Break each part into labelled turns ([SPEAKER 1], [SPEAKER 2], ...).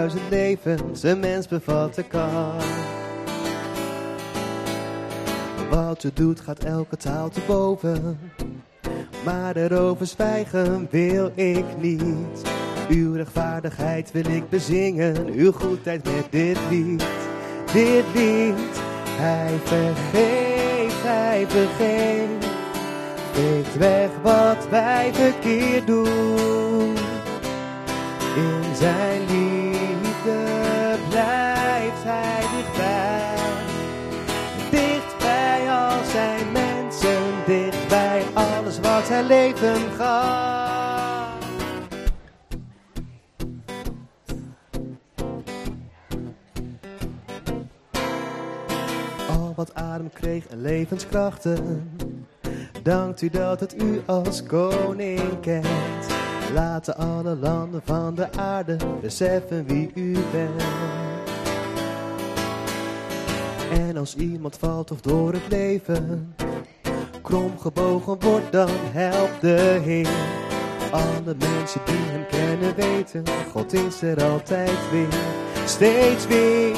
[SPEAKER 1] duizend levens een mens bevatten kan. Wat je doet gaat elke taal te boven. Maar erover zwijgen wil ik niet. Uw rechtvaardigheid wil ik bezingen. Uw goedheid met dit lied. Dit lied. Hij vergeeft, hij vergeeft. Veegt weg wat wij verkeerd doen. In zijn liefde zijn leven gaf. Al wat adem kreeg en levenskrachten. Dankt u dat het u als koning kent. Laten alle landen van de aarde beseffen wie u bent. En als iemand valt of door het leven, krom gebogen wordt, dan helpt de Heer. Alle mensen die hem kennen weten, God is er altijd weer, steeds weer.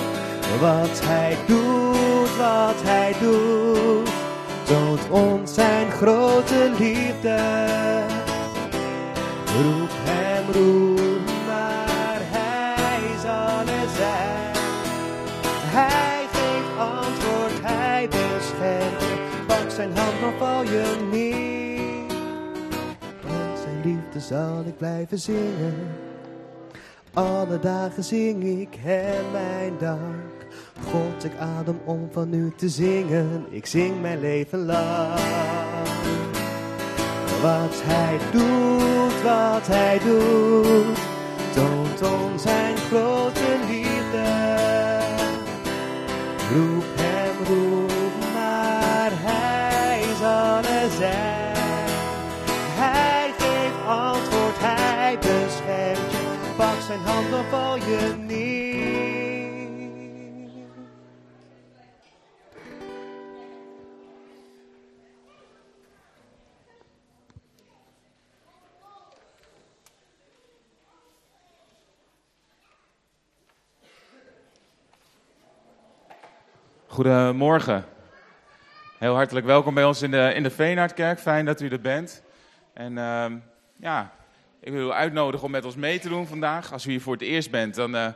[SPEAKER 1] Wat hij doet, wat hij doet, toont ons zijn grote liefde. Roep hem, roep, val je niet. Want zijn liefde zal ik blijven zingen. Alle dagen zing ik hem mijn dank. God, ik adem om van u te zingen. Ik zing mijn leven lang. Wat hij doet, wat hij doet, toont ons zijn grote liefde. Roep hem, roep, zijn hand, dan val je niet.
[SPEAKER 2] Goedemorgen. Heel hartelijk welkom bij ons in de, in de Veenhardkerk. Fijn dat u er bent. En ehm, ja, ik wil u uitnodigen om met ons mee te doen vandaag. Als u hier voor het eerst bent, dan, eh,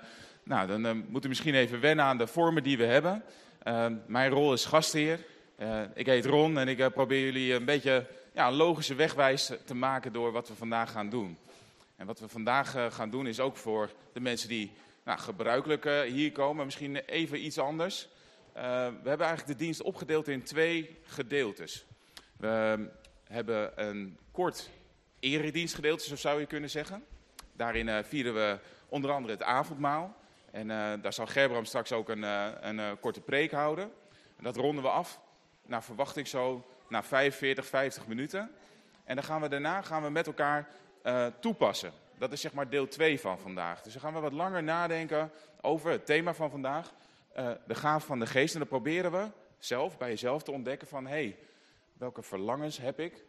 [SPEAKER 2] nou, dan eh, moet u misschien even wennen aan de vormen die we hebben. Ehm, mijn rol is gastheer. Eh, ik heet Ron en ik probeer jullie een beetje ja, een logische wegwijs te maken door wat we vandaag gaan doen. En wat we vandaag gaan doen is ook voor de mensen die nou, gebruikelijk hier komen, misschien even iets anders. Uh, we hebben eigenlijk de dienst opgedeeld in twee gedeeltes. We hebben een kort eredienstgedeelte, zo zou je kunnen zeggen. Daarin uh, vieren we onder andere het avondmaal. En uh, daar zal Gerbram straks ook een, een korte preek houden. En dat ronden we af, naar verwachting zo, na 45, 50 minuten. En dan gaan we daarna gaan we met elkaar toepassen. Dat is zeg maar deel 2 van vandaag. Dus dan gaan we wat langer nadenken over het thema van vandaag de gaaf van de geest. En dan proberen we zelf, bij jezelf te ontdekken van... hé, hey, welke verlangens heb ik?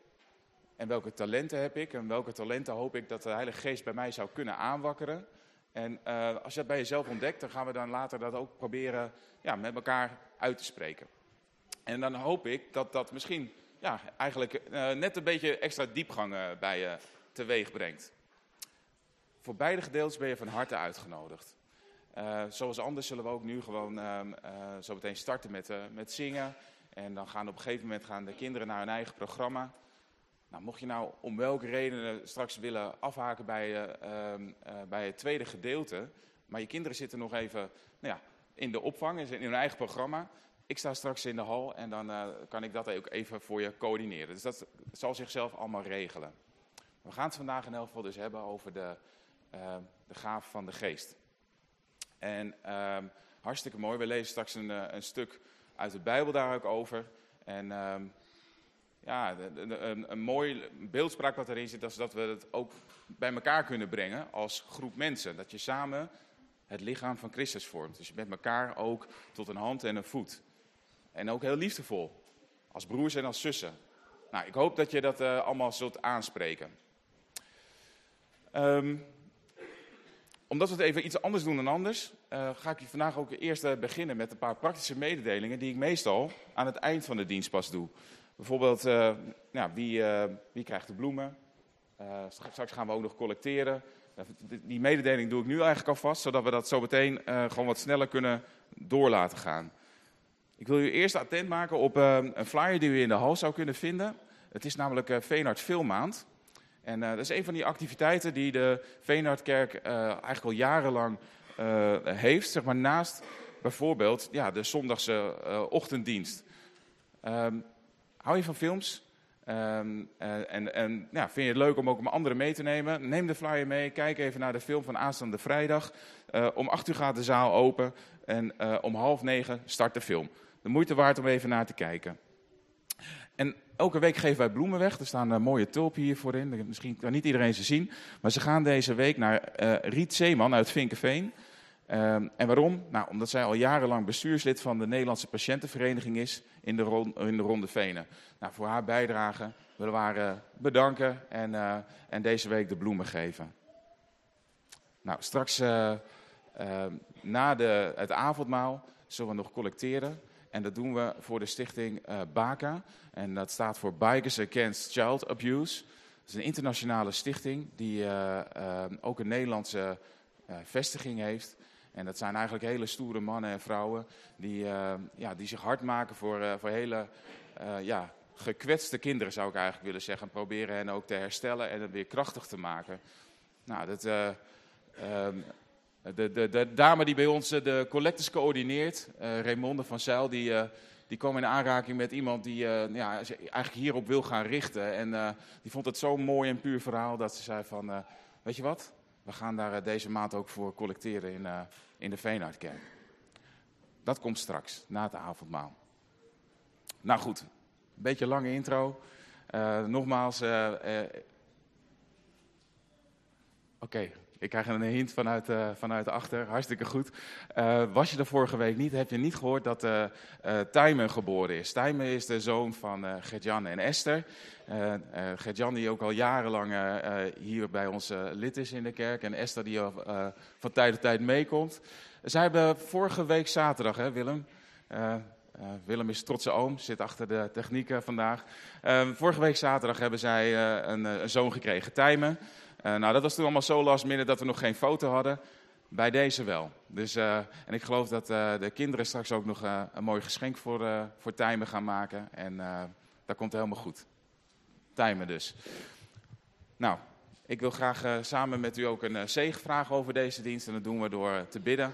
[SPEAKER 2] En welke talenten heb ik? En welke talenten hoop ik dat de Heilige Geest bij mij zou kunnen aanwakkeren? En uh, als je dat bij jezelf ontdekt, dan gaan we dan later dat ook proberen ja, met elkaar uit te spreken. En dan hoop ik dat dat misschien ja, eigenlijk uh, net een beetje extra diepgang bij je teweeg brengt. Voor beide gedeeltes ben je van harte uitgenodigd. Zoals anders zullen we ook nu gewoon uh, zo meteen starten met, met zingen. En dan gaan op een gegeven moment gaan de kinderen naar hun eigen programma. Nou, mocht je nou om welke redenen straks willen afhaken bij, ehm, bij het tweede gedeelte. Maar je kinderen zitten nog even nou ja, in de opvang, in hun eigen programma. Ik sta straks in de hal en dan kan ik dat ook even voor je coördineren. Dus dat zal zichzelf allemaal regelen. We gaan het vandaag in elk geval dus hebben over de, de gaaf van de geest. En um, hartstikke mooi. We lezen straks een, een, stuk uit de Bijbel daar ook over. En ja, een, een mooi beeldspraak wat erin zit, is dat we het ook bij elkaar kunnen brengen als groep mensen. Dat je samen het lichaam van Christus vormt. Dus je bent elkaar ook tot een hand en een voet. En ook heel liefdevol. Als broers en als zussen. Nou, ik hoop dat je dat uh, allemaal zult aanspreken. Um, omdat we het even iets anders doen dan anders, uh, ga ik vandaag ook eerst beginnen met een paar praktische mededelingen die ik meestal aan het eind van de dienst pas doe. Bijvoorbeeld, ja, wie, wie krijgt de bloemen? straks gaan we ook nog collecteren. die mededeling doe ik nu eigenlijk alvast, zodat we dat zo meteen gewoon wat sneller kunnen door laten gaan. Ik wil u eerst attent maken op een flyer die u in de hal zou kunnen vinden. Het is namelijk uh, Filmmaand. En dat is een van die activiteiten die de Veenhardkerk eigenlijk al jarenlang heeft. Zeg maar naast bijvoorbeeld ja, de zondagse ochtenddienst. Um, hou je van films? Um, en en ja, vind je het leuk om ook om anderen mee te nemen? Neem de flyer mee. Kijk even naar de film van aanstaande vrijdag. om acht uur gaat de zaal open. En om half negen start de film. De moeite waard om even naar te kijken. En elke week geven wij bloemen weg. Er staan mooie tulpen hier voorin. Misschien kan niet iedereen ze zien. Maar ze gaan deze week naar Riet Zeeman uit Vinkenveen. Uh, en waarom? Nou, omdat zij al jarenlang bestuurslid van de Nederlandse Patiëntenvereniging is in de, in de Ronde Venen. Nou, voor haar bijdrage willen we haar uh, bedanken en, en deze week de bloemen geven. Nou, straks na de, het avondmaal zullen we nog collecteren. En dat doen we voor de stichting BACA. En dat staat voor Bikers Against Child Abuse. Dat is een internationale stichting die ook een Nederlandse vestiging heeft. En dat zijn eigenlijk hele stoere mannen en vrouwen die, ja, die zich hard maken voor, voor hele ja, gekwetste kinderen, zou ik eigenlijk willen zeggen. Proberen hen ook te herstellen en het weer krachtig te maken. Nou, dat, ehm, de, de, de, dame die bij ons eh, de collectors coördineert, Raymonde van Zijl, die, die kwam in aanraking met iemand die ja, eigenlijk hierop wil gaan richten. En die vond het zo'n mooi en puur verhaal dat ze zei van, weet je wat, we gaan daar deze maand ook voor collecteren in, in de Veenhardkerk. Dat komt straks, na het avondmaal. Nou goed, een beetje lange intro. nogmaals, oké, ik krijg een hint vanuit, uh, vanuit achter, hartstikke goed. Uh, was je er vorige week niet, heb je niet gehoord dat uh, Tijmen geboren is. Tijmen is de zoon van Gertjan en Esther. Gertjan die ook al jarenlang hier bij ons lid is in de kerk. En Esther die al van tijd tot tijd meekomt. Zij hebben vorige week zaterdag, hè Willem... Willem is trotse oom, zit achter de technieken vandaag. vorige week zaterdag hebben zij een, een, zoon gekregen, Tijmen. Uh, nou, dat was toen allemaal zo last minute dat we nog geen foto hadden. Bij deze wel. Dus, uh, en ik geloof dat uh, de kinderen straks ook nog een mooi geschenk voor, voor Tijmen gaan maken. En dat komt helemaal goed. Tijmen dus. Nou, ik wil graag samen met u ook een zegen vragen over deze dienst. En dat doen we door te bidden.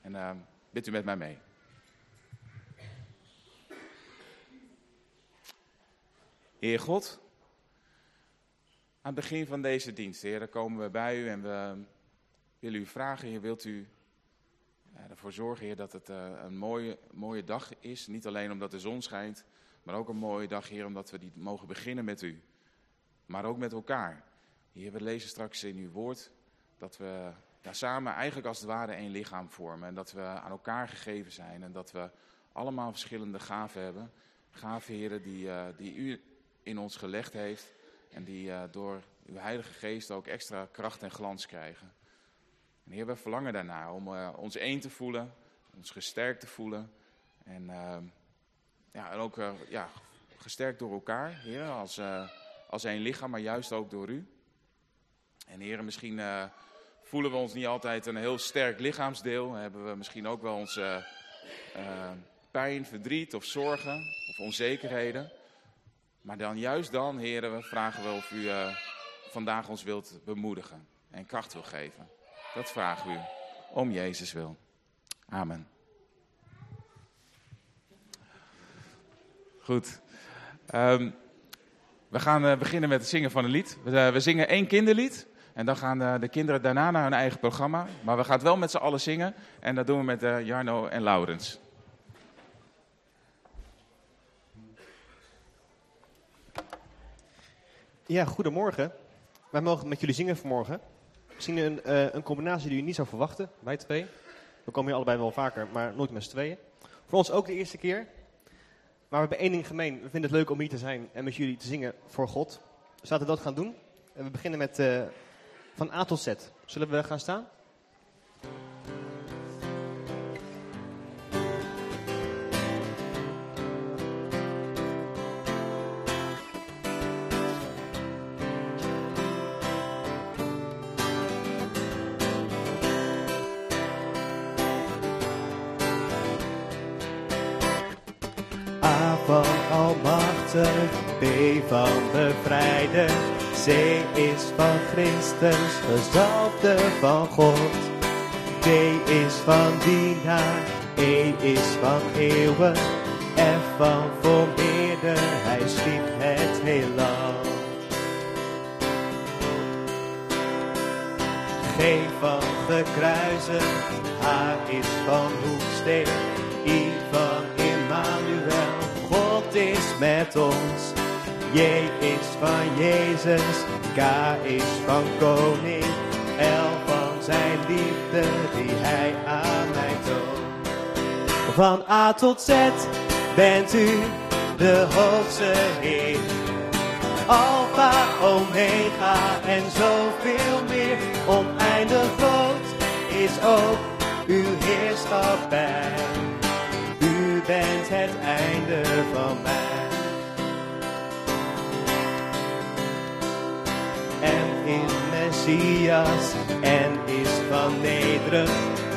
[SPEAKER 2] En bid u met mij mee. Heer God, aan het begin van deze dienst, Heer, dan komen we bij u en we willen u vragen, Heer, wilt u ervoor zorgen, dat het uh, een mooie, mooie dag is. Niet alleen omdat de zon schijnt, maar ook een mooie dag, Heer, omdat we die mogen beginnen met u. Maar ook met elkaar. Heer, we lezen straks in uw woord dat we ja, samen eigenlijk als het ware één lichaam vormen. En dat we aan elkaar gegeven zijn en dat we allemaal verschillende gaven hebben. Gaven, Heer, die, uh, die u in ons gelegd heeft. En die uh, door uw Heilige Geest ook extra kracht en glans krijgen. En Heer, we verlangen daarna om uh, ons één te voelen, ons gesterkt te voelen. En, uh, ja, en ook ja, gesterkt door elkaar, Heer, als, als één lichaam, maar juist ook door u. En Heer, misschien voelen we ons niet altijd een heel sterk lichaamsdeel. Hebben we misschien ook wel onze pijn, verdriet of zorgen of onzekerheden. Maar dan juist dan, heren, vragen we of u uh, vandaag ons wilt bemoedigen en kracht wil geven. Dat vragen we u, om Jezus wil. Amen. Goed. Um, we gaan uh, beginnen met het zingen van een lied. We, uh, we zingen één kinderlied. En dan gaan de kinderen daarna naar hun eigen programma. Maar we gaan wel met z'n allen zingen. En dat doen we met Jarno en Laurens.
[SPEAKER 1] Ja, goedemorgen. Wij mogen met jullie zingen vanmorgen. Misschien een, uh, een combinatie die je niet zou verwachten, wij twee. We komen hier allebei wel vaker, maar nooit met z'n tweeën. Voor ons ook de eerste keer. Maar we hebben één ding gemeen. We vinden het leuk om hier te zijn en met jullie te zingen voor God. Dus laten we dat gaan doen. En we beginnen met uh, van A tot Z. Zullen we gaan staan? Van Bevrijder, C is van Christus, gezalfde van God. D is van Dienaar, E is van eeuwen, F van Vermeerder, hij schiep het heelal. G van gekruisen, H is van hoeksteen, I van Immanuel, God is met ons. J is van Jezus, K is van koning, L van zijn liefde die hij aan mij toont. Van A tot Z bent u de hoogste Heer. Alpha, Omega en zoveel meer. Oneindig groot is ook uw heerschappij. U bent het einde van mij. Messias, N is van nederen,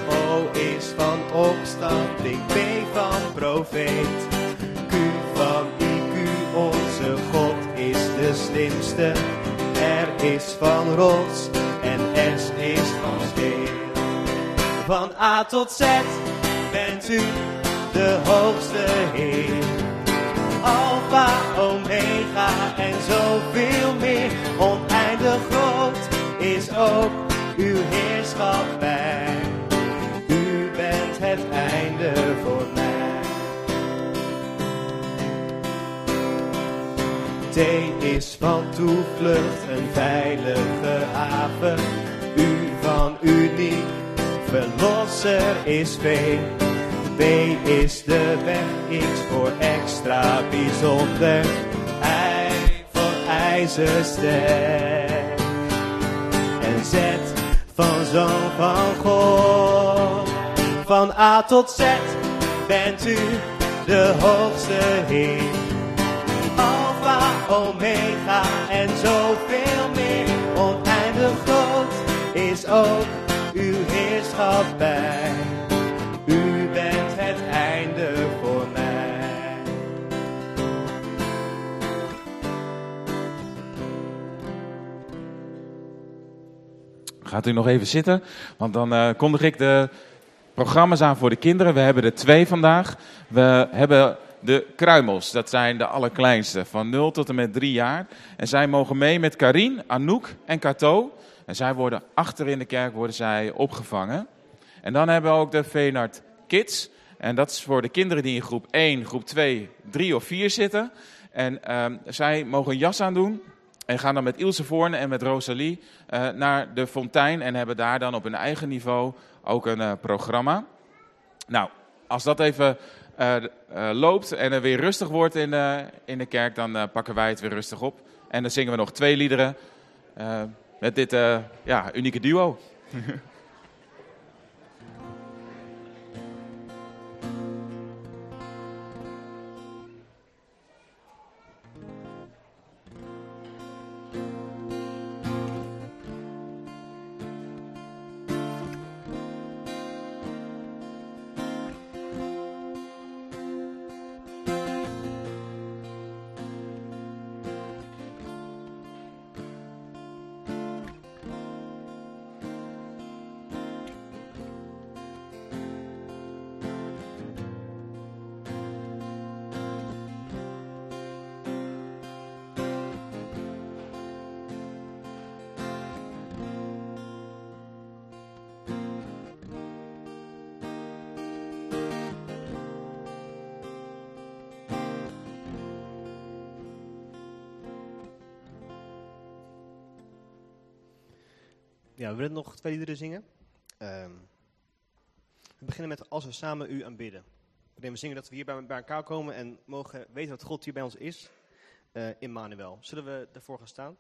[SPEAKER 1] O is van opstanding, P van profeet, Q van IQ, onze God is de slimste, R is van rots en S is van steen. Van A tot Z bent u de hoogste Heer. Alpha, Omega en zoveel meer. Oneindig ook uw heerschappij. U bent het einde voor mij. T is van toevlucht, een veilige haven. U van uniek, verlosser is veen. B is de weg, X voor extra bijzonder. I voor ijzersterk. En Z van zoon van God. Van A tot Z bent u de hoogste Heer. Alpha, Omega en zoveel meer. Oneindig groot is ook uw heerschappij.
[SPEAKER 2] Gaat u nog even zitten, want dan eh kondig ik de programma's aan voor de kinderen. We hebben er twee vandaag. We hebben de kruimels, dat zijn de allerkleinste, van 0 tot en met 3 jaar. En zij mogen mee met Karin, Anouk en Cato. En zij worden achter in de kerk worden zij opgevangen. En dan hebben we ook de Veenart Kids. En dat is voor de kinderen die in groep 1, groep 2, 3 of 4 zitten. En ehm, zij mogen een jas aandoen. En gaan dan met Ilse Voorn en met Rosalie eh, naar de fontein. En hebben daar dan op hun eigen niveau ook een eh, programma. Nou, als dat even eh, loopt en er weer rustig wordt in, in de kerk, dan pakken wij het weer rustig op. En dan zingen we nog twee liederen met dit ja, unieke duo.
[SPEAKER 1] We willen nog twee liederen zingen. Ehm, we beginnen met Als we samen u aanbidden. Waarin we zingen dat we hier bij, elkaar komen en mogen weten dat God hier bij ons is. eh Immanuel. Zullen we ervoor gaan staan?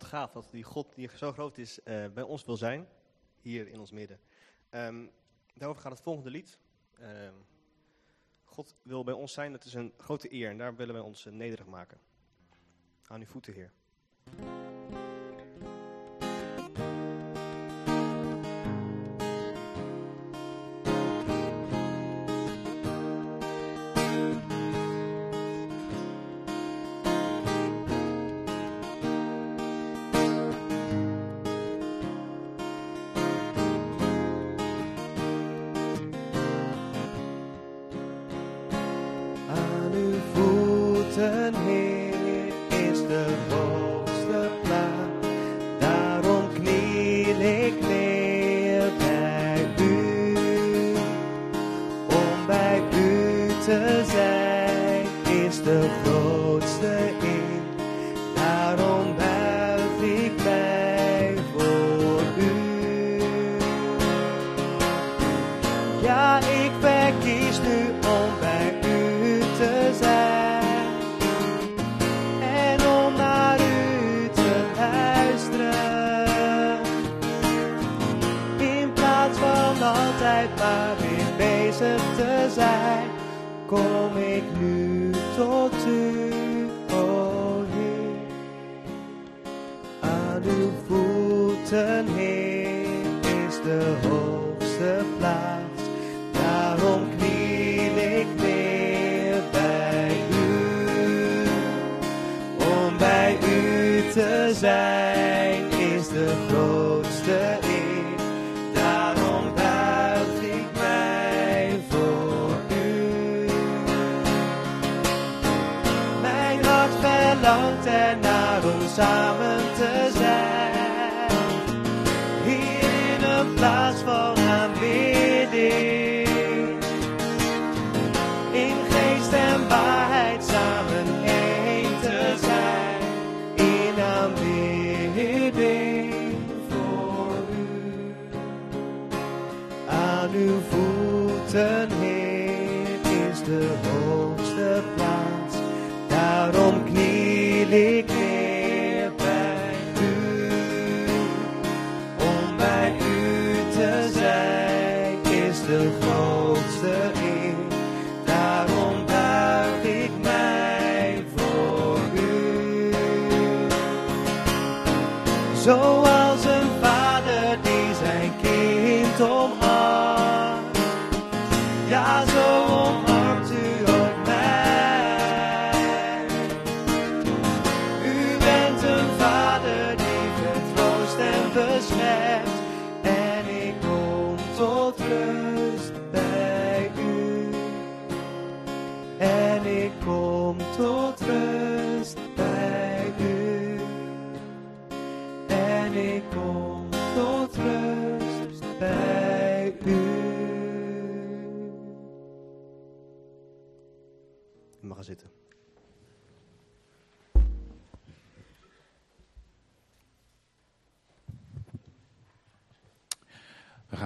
[SPEAKER 3] dat
[SPEAKER 1] gaaf, dat die God die zo groot is eh, bij ons wil zijn, hier in ons midden. Ehm, daarover gaat het volgende lied. Ehm, God wil bij ons zijn, dat is een grote eer en daar willen wij ons eh, nederig maken. Aan uw voeten, Heer.
[SPEAKER 3] zijn is de grootste eer. Daarom buig ik mij voor u. Mijn hart verlangt er naar
[SPEAKER 1] om
[SPEAKER 2] samen.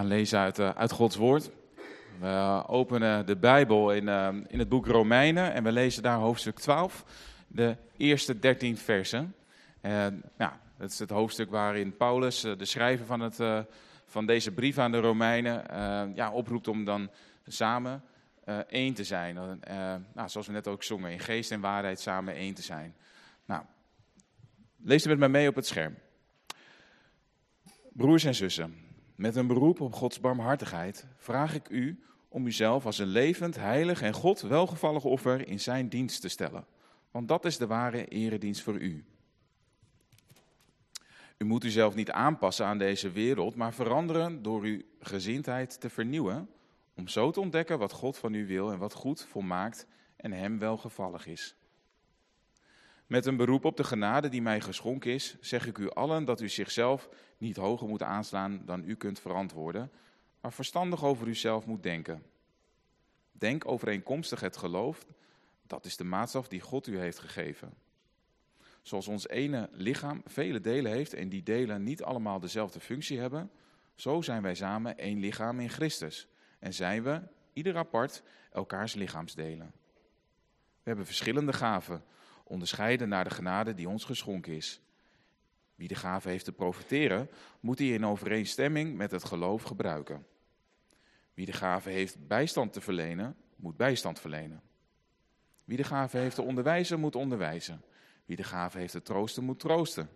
[SPEAKER 2] Lezen uit, eh, uit Gods Woord. We openen de Bijbel in, eh, in het boek Romeinen en we lezen daar hoofdstuk 12, de eerste 13 versen. En, ja, dat is het hoofdstuk waarin Paulus, eh, de schrijver van, het, eh, van deze brief aan de Romeinen, eh, ja, oproept om dan samen eh, één te zijn. Eh, nou, zoals we net ook zongen, in geest en waarheid samen één te zijn. Nou, lees er met mij mee op het scherm. Broers en zussen, met een beroep op Gods barmhartigheid vraag ik u om uzelf als een levend, heilig en God welgevallig offer in zijn dienst te stellen. Want dat is de ware eredienst voor u. U moet uzelf niet aanpassen aan deze wereld, maar veranderen door uw gezindheid te vernieuwen, om zo te ontdekken wat God van u wil en wat goed, volmaakt en hem welgevallig is. Met een beroep op de genade die mij geschonken is, zeg ik u allen dat u zichzelf niet hoger moet aanslaan dan u kunt verantwoorden, maar verstandig over uzelf moet denken. Denk overeenkomstig het geloof, dat is de maatstaf die God u heeft gegeven. Zoals ons ene lichaam vele delen heeft en die delen niet allemaal dezelfde functie hebben, zo zijn wij samen één lichaam in Christus en zijn we, ieder apart, elkaars lichaamsdelen. We hebben verschillende gaven, onderscheiden naar de genade die ons geschonken is. Wie de gave heeft te profiteren, moet die in overeenstemming met het geloof gebruiken. Wie de gave heeft bijstand te verlenen, moet bijstand verlenen. Wie de gave heeft te onderwijzen, moet onderwijzen. Wie de gave heeft te troosten, moet troosten.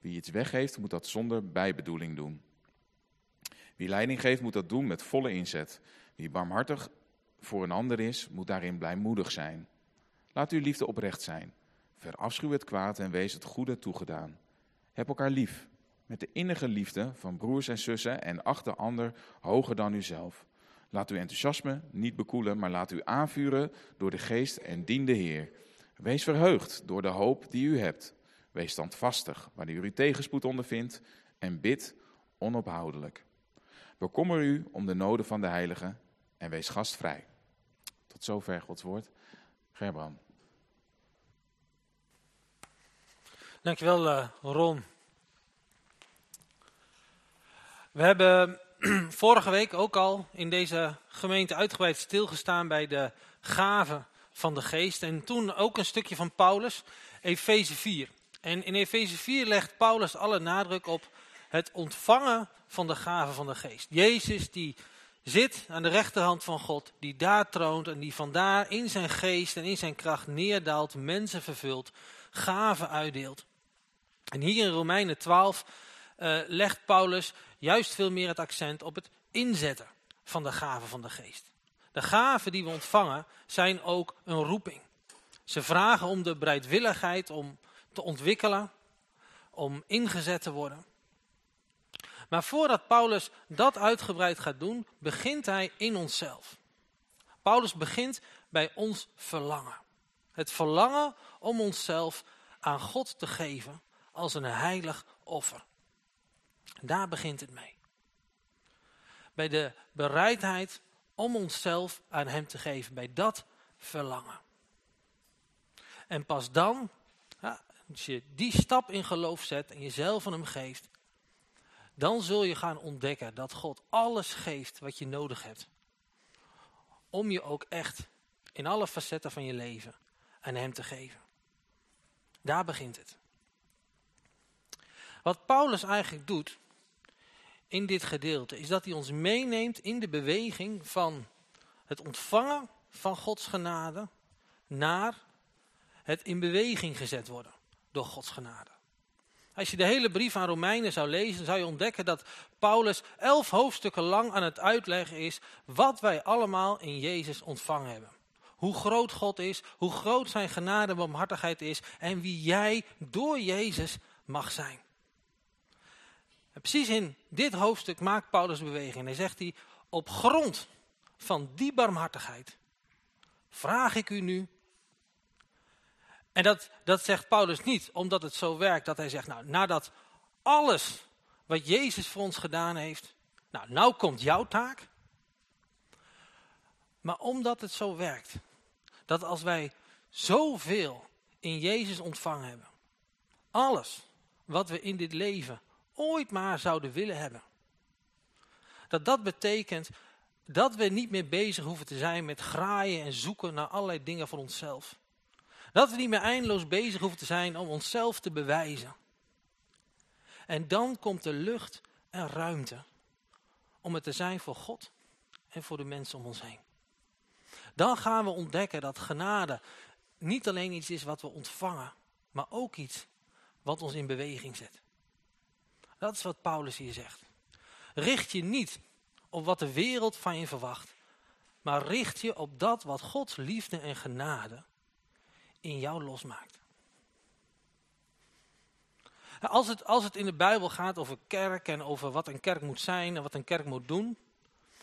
[SPEAKER 2] Wie iets weggeeft, moet dat zonder bijbedoeling doen. Wie leiding geeft, moet dat doen met volle inzet. Wie barmhartig voor een ander is, moet daarin blijmoedig zijn. Laat uw liefde oprecht zijn. Verafschuw het kwaad en wees het goede toegedaan. Heb elkaar lief, met de innige liefde van broers en zussen en acht de ander hoger dan uzelf. Laat uw enthousiasme niet bekoelen, maar laat u aanvuren door de geest en dien de Heer. Wees verheugd door de hoop die u hebt. Wees standvastig wanneer u tegenspoed ondervindt en bid onophoudelijk. Bekommer u om de noden van de heiligen en wees gastvrij. Tot zover Gods woord. Gerbrand.
[SPEAKER 4] Dankjewel, uh, Ron. We hebben vorige week ook al in deze gemeente uitgebreid stilgestaan bij de gaven van de geest. En toen ook een stukje van Paulus, Efeze 4. En in Efeze 4 legt Paulus alle nadruk op het ontvangen van de gaven van de geest. Jezus die zit aan de rechterhand van God, die daar troont en die vandaar in zijn geest en in zijn kracht neerdaalt, mensen vervult, gaven uitdeelt. En hier in Romeinen 12 uh, legt Paulus juist veel meer het accent op het inzetten van de gaven van de geest. De gaven die we ontvangen zijn ook een roeping. Ze vragen om de bereidwilligheid om te ontwikkelen, om ingezet te worden. Maar voordat Paulus dat uitgebreid gaat doen, begint hij in onszelf. Paulus begint bij ons verlangen. Het verlangen om onszelf aan God te geven als een heilig offer. Daar begint het mee. Bij de bereidheid om onszelf aan hem te geven. Bij dat verlangen. En pas dan, als je die stap in geloof zet en jezelf aan hem geeft, dan zul je gaan ontdekken dat God alles geeft wat je nodig hebt. Om je ook echt in alle facetten van je leven aan hem te geven. Daar begint het. Wat Paulus eigenlijk doet in dit gedeelte, is dat hij ons meeneemt in de beweging van het ontvangen van Gods genade naar het in beweging gezet worden door Gods genade. Als je de hele brief aan Romeinen zou lezen, zou je ontdekken dat Paulus elf hoofdstukken lang aan het uitleggen is wat wij allemaal in Jezus ontvangen hebben. Hoe groot God is, hoe groot zijn genade en barmhartigheid is en wie jij door Jezus mag zijn. Precies in dit hoofdstuk maakt Paulus beweging. Hij zegt hij, op grond van die barmhartigheid vraag ik u nu. En dat, dat zegt Paulus niet omdat het zo werkt dat hij zegt, nou nadat alles wat Jezus voor ons gedaan heeft, nou nou komt jouw taak. Maar omdat het zo werkt, dat als wij zoveel in Jezus ontvangen hebben, alles wat we in dit leven ooit maar zouden willen hebben. Dat dat betekent dat we niet meer bezig hoeven te zijn met graaien en zoeken naar allerlei dingen voor onszelf. Dat we niet meer eindeloos bezig hoeven te zijn om onszelf te bewijzen. En dan komt de lucht en ruimte om het te zijn voor God en voor de mensen om ons heen. Dan gaan we ontdekken dat genade niet alleen iets is wat we ontvangen, maar ook iets wat ons in beweging zet. Dat is wat Paulus hier zegt. Richt je niet op wat de wereld van je verwacht, maar richt je op dat wat Gods liefde en genade in jou losmaakt. Als het, als het in de Bijbel gaat over kerk en over wat een kerk moet zijn en wat een kerk moet doen,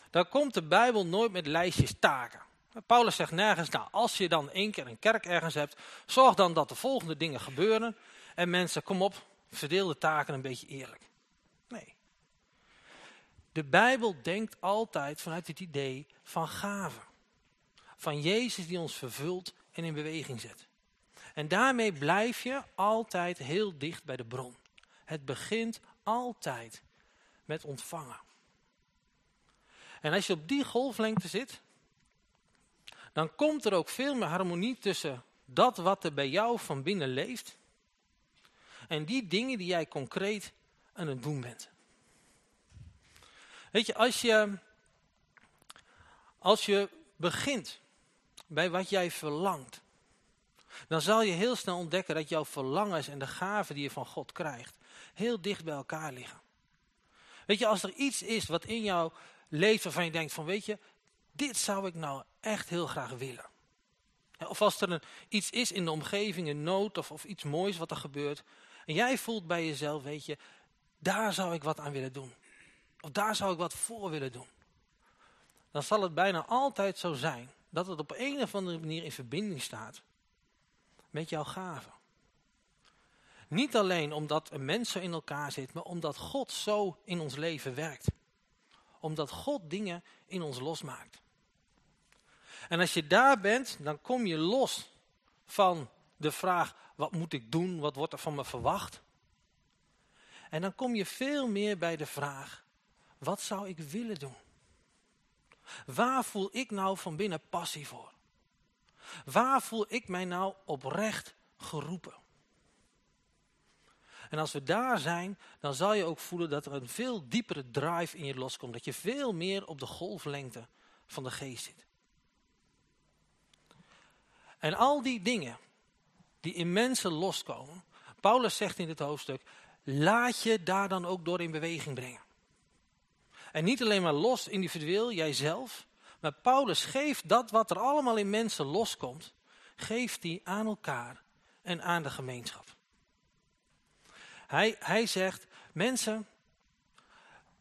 [SPEAKER 4] dan komt de Bijbel nooit met lijstjes taken. Paulus zegt nergens, nou als je dan één keer een kerk ergens hebt, zorg dan dat de volgende dingen gebeuren. En mensen, kom op, verdeel de taken een beetje eerlijk. Nee. De Bijbel denkt altijd vanuit het idee van gave. Van Jezus die ons vervult en in beweging zet. En daarmee blijf je altijd heel dicht bij de bron. Het begint altijd met ontvangen. En als je op die golflengte zit, dan komt er ook veel meer harmonie tussen dat wat er bij jou van binnen leeft en die dingen die jij concreet aan het doen bent. Weet je, als je, als je begint bij wat jij verlangt, dan zal je heel snel ontdekken dat jouw verlangens en de gaven die je van God krijgt, heel dicht bij elkaar liggen. Weet je, als er iets is wat in jou leeft waarvan je denkt van, weet je, dit zou ik nou echt heel graag willen. Of als er een, iets is in de omgeving, een nood of, of iets moois wat er gebeurt. En jij voelt bij jezelf, weet je, daar zou ik wat aan willen doen. Of daar zou ik wat voor willen doen. Dan zal het bijna altijd zo zijn dat het op een of andere manier in verbinding staat met jouw gaven. Niet alleen omdat een mens zo in elkaar zit, maar omdat God zo in ons leven werkt. Omdat God dingen in ons losmaakt. En als je daar bent, dan kom je los van de vraag, wat moet ik doen, wat wordt er van me verwacht? En dan kom je veel meer bij de vraag, wat zou ik willen doen? Waar voel ik nou van binnen passie voor? Waar voel ik mij nou oprecht geroepen? En als we daar zijn, dan zal je ook voelen dat er een veel diepere drive in je loskomt. Dat je veel meer op de golflengte van de geest zit. En al die dingen die in mensen loskomen. Paulus zegt in dit hoofdstuk, laat je daar dan ook door in beweging brengen. En niet alleen maar los individueel, jijzelf. Maar Paulus geeft dat wat er allemaal in mensen loskomt, geeft die aan elkaar en aan de gemeenschap. Hij, hij zegt, mensen,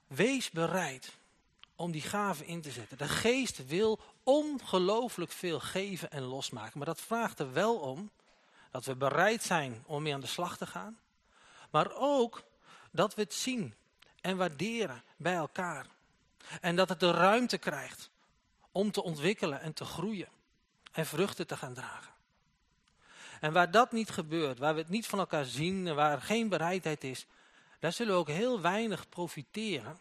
[SPEAKER 4] wees bereid om die gaven in te zetten. De geest wil ongelooflijk veel geven en losmaken. Maar dat vraagt er wel om dat we bereid zijn om mee aan de slag te gaan. Maar ook dat we het zien en waarderen bij elkaar. En dat het de ruimte krijgt om te ontwikkelen en te groeien en vruchten te gaan dragen. En waar dat niet gebeurt, waar we het niet van elkaar zien en waar geen bereidheid is, daar zullen we ook heel weinig profiteren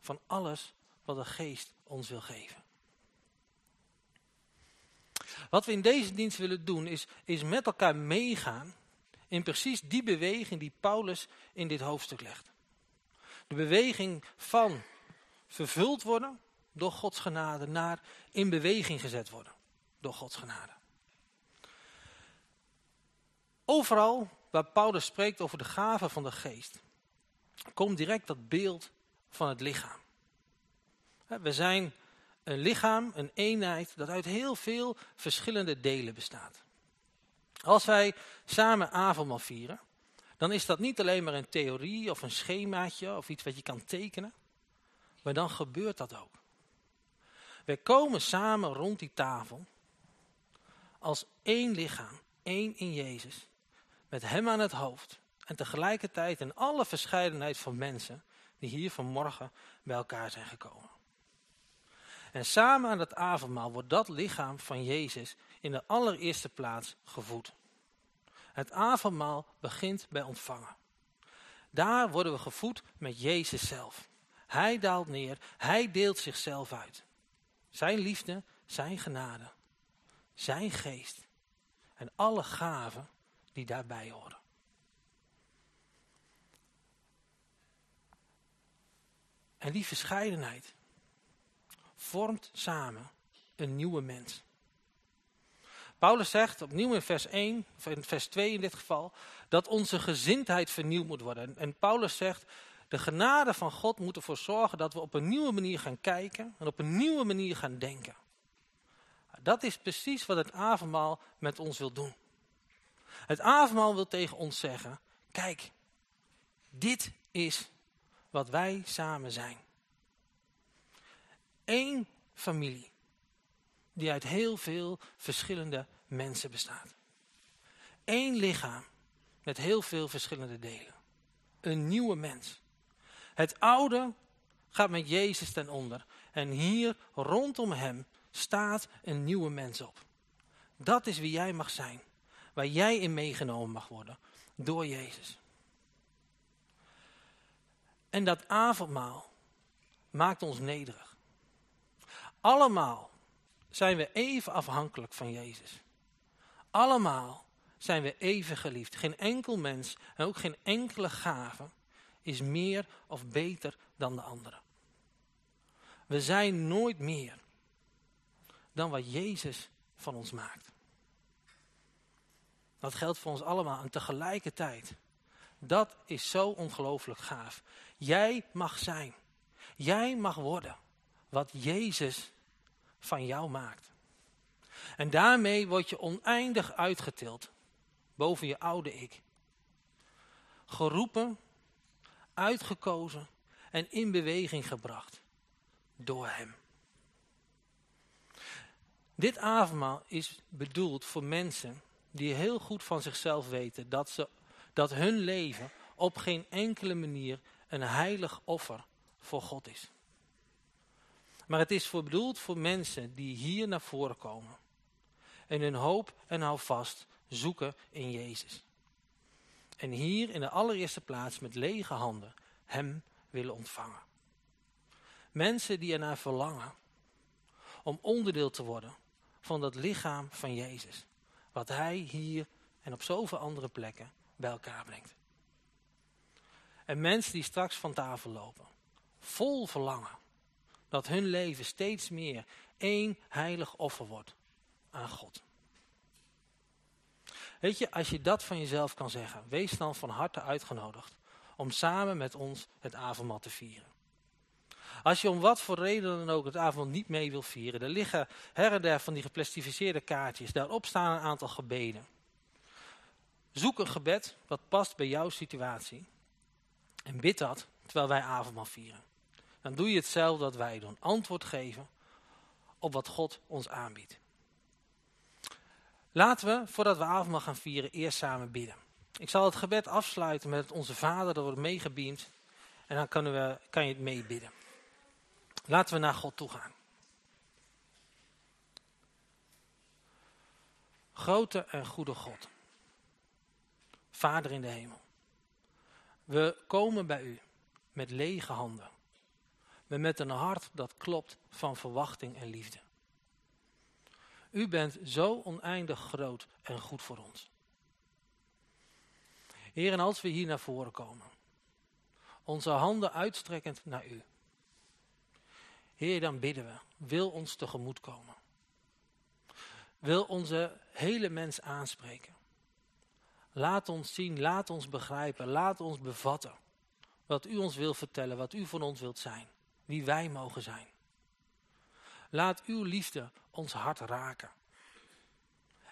[SPEAKER 4] van alles wat de geest ons wil geven. Wat we in deze dienst willen doen is, is met elkaar meegaan in precies die beweging die Paulus in dit hoofdstuk legt. De beweging van vervuld worden door Gods genade naar in beweging gezet worden door Gods genade. Overal waar Paulus spreekt over de gaven van de geest, komt direct dat beeld van het lichaam. We zijn een lichaam, een eenheid, dat uit heel veel verschillende delen bestaat. Als wij samen avondmaal vieren, dan is dat niet alleen maar een theorie of een schemaatje of iets wat je kan tekenen, maar dan gebeurt dat ook. Wij komen samen rond die tafel als één lichaam, één in Jezus, met hem aan het hoofd en tegelijkertijd in alle verscheidenheid van mensen die hier vanmorgen bij elkaar zijn gekomen. En samen aan het avondmaal wordt dat lichaam van Jezus in de allereerste plaats gevoed. Het avondmaal begint bij ontvangen. Daar worden we gevoed met Jezus zelf. Hij daalt neer, hij deelt zichzelf uit. Zijn liefde, zijn genade, zijn geest en alle gaven die daarbij horen. En die verscheidenheid vormt samen een nieuwe mens. Paulus zegt opnieuw in vers 1, of in vers 2 in dit geval, dat onze gezindheid vernieuwd moet worden. En Paulus zegt, de genade van God moet ervoor zorgen dat we op een nieuwe manier gaan kijken en op een nieuwe manier gaan denken. Dat is precies wat het avondmaal met ons wil doen. Het avondmaal wil tegen ons zeggen, kijk, dit is wat wij samen zijn. Eén familie die uit heel veel verschillende mensen bestaat. Eén lichaam met heel veel verschillende delen. Een nieuwe mens. Het oude gaat met Jezus ten onder. En hier rondom hem staat een nieuwe mens op. Dat is wie jij mag zijn. Waar jij in meegenomen mag worden. Door Jezus. En dat avondmaal maakt ons nederig. Allemaal zijn we even afhankelijk van Jezus. Allemaal zijn we even geliefd. Geen enkel mens en ook geen enkele gave is meer of beter dan de andere. We zijn nooit meer dan wat Jezus van ons maakt. Dat geldt voor ons allemaal en tegelijkertijd. Dat is zo ongelooflijk gaaf. Jij mag zijn. Jij mag worden wat Jezus van jou maakt. En daarmee word je oneindig uitgetild boven je oude ik. Geroepen, uitgekozen en in beweging gebracht door hem. Dit avondmaal is bedoeld voor mensen die heel goed van zichzelf weten dat, ze, dat hun leven op geen enkele manier een heilig offer voor God is. Maar het is voor bedoeld voor mensen die hier naar voren komen. En hun hoop en houvast zoeken in Jezus. En hier in de allereerste plaats met lege handen hem willen ontvangen. Mensen die ernaar verlangen om onderdeel te worden van dat lichaam van Jezus. Wat hij hier en op zoveel andere plekken bij elkaar brengt. En mensen die straks van tafel lopen, vol verlangen dat hun leven steeds meer één heilig offer wordt aan God. Weet je, als je dat van jezelf kan zeggen, wees dan van harte uitgenodigd om samen met ons het avondmaal te vieren. Als je om wat voor reden dan ook het avond niet mee wil vieren, er liggen her en der van die geplastificeerde kaartjes, daarop staan een aantal gebeden. Zoek een gebed wat past bij jouw situatie en bid dat terwijl wij avondmaal vieren. Dan doe je hetzelfde dat wij doen, antwoord geven op wat God ons aanbiedt. Laten we, voordat we avondmaal gaan vieren, eerst samen bidden. Ik zal het gebed afsluiten met onze Vader, dat wordt meegebeamd. En dan kunnen we, kan je het meebidden. Laten we naar God toe gaan. Grote en goede God. Vader in de hemel. We komen bij u met lege handen. Maar met een hart dat klopt van verwachting en liefde. U bent zo oneindig groot en goed voor ons. Heer, en als we hier naar voren komen, onze handen uitstrekkend naar u. Heer, dan bidden we, wil ons tegemoet komen. Wil onze hele mens aanspreken. Laat ons zien, laat ons begrijpen, laat ons bevatten. Wat u ons wil vertellen, wat u van ons wilt zijn. Wie wij mogen zijn. Laat uw liefde ons hart raken.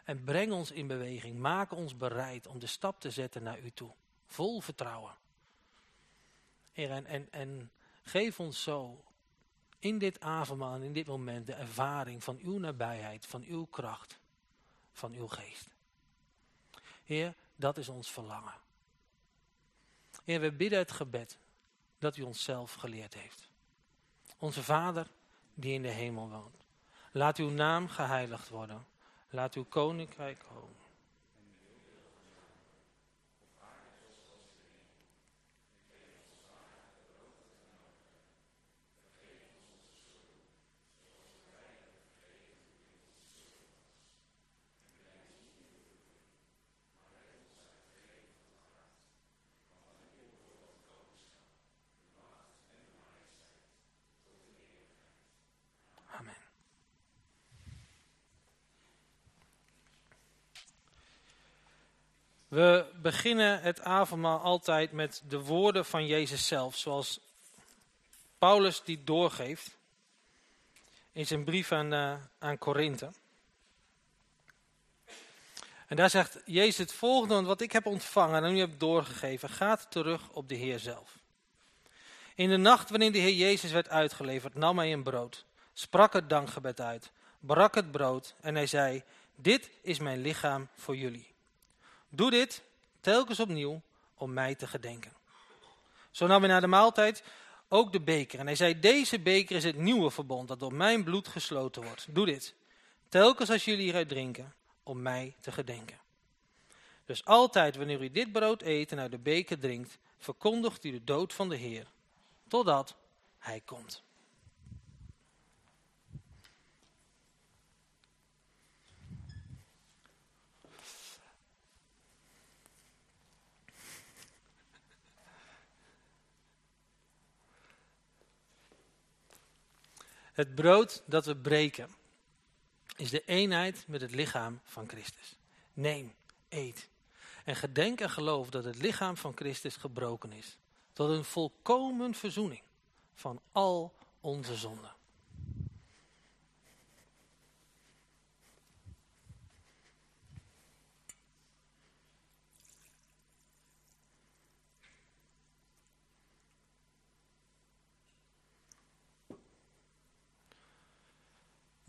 [SPEAKER 4] En breng ons in beweging. Maak ons bereid om de stap te zetten naar u toe. Vol vertrouwen. Heer, en, en, en geef ons zo in dit avondmaal en in dit moment de ervaring van uw nabijheid, van uw kracht, van uw geest. Heer, dat is ons verlangen. Heer, we bidden het gebed dat u ons zelf geleerd heeft. Onze Vader die in de hemel woont. Laat uw naam geheiligd worden. Laat uw koninkrijk komen. Amen. We beginnen het avondmaal altijd met de woorden van Jezus zelf, zoals Paulus die doorgeeft in zijn brief aan, uh, aan Korinthe. En daar zegt Jezus het volgende, wat ik heb ontvangen en nu heb doorgegeven, gaat terug op de Heer zelf. In de nacht wanneer de Heer Jezus werd uitgeleverd, nam hij een brood, sprak het dankgebed uit, brak het brood en hij zei, dit is mijn lichaam voor jullie. Doe dit telkens opnieuw om mij te gedenken. Zo nam hij na de maaltijd ook de beker. En hij zei, deze beker is het nieuwe verbond dat door mijn bloed gesloten wordt. Doe dit, telkens als jullie hieruit drinken, om mij te gedenken. Dus altijd wanneer u dit brood eet en uit de beker drinkt, verkondigt u de dood van de Heer, totdat hij komt. Het brood dat we breken is de eenheid met het lichaam van Christus. Neem, eet en gedenk en geloof dat het lichaam van Christus gebroken is. Tot een volkomen verzoening van al onze zonden.